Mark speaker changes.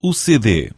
Speaker 1: o CD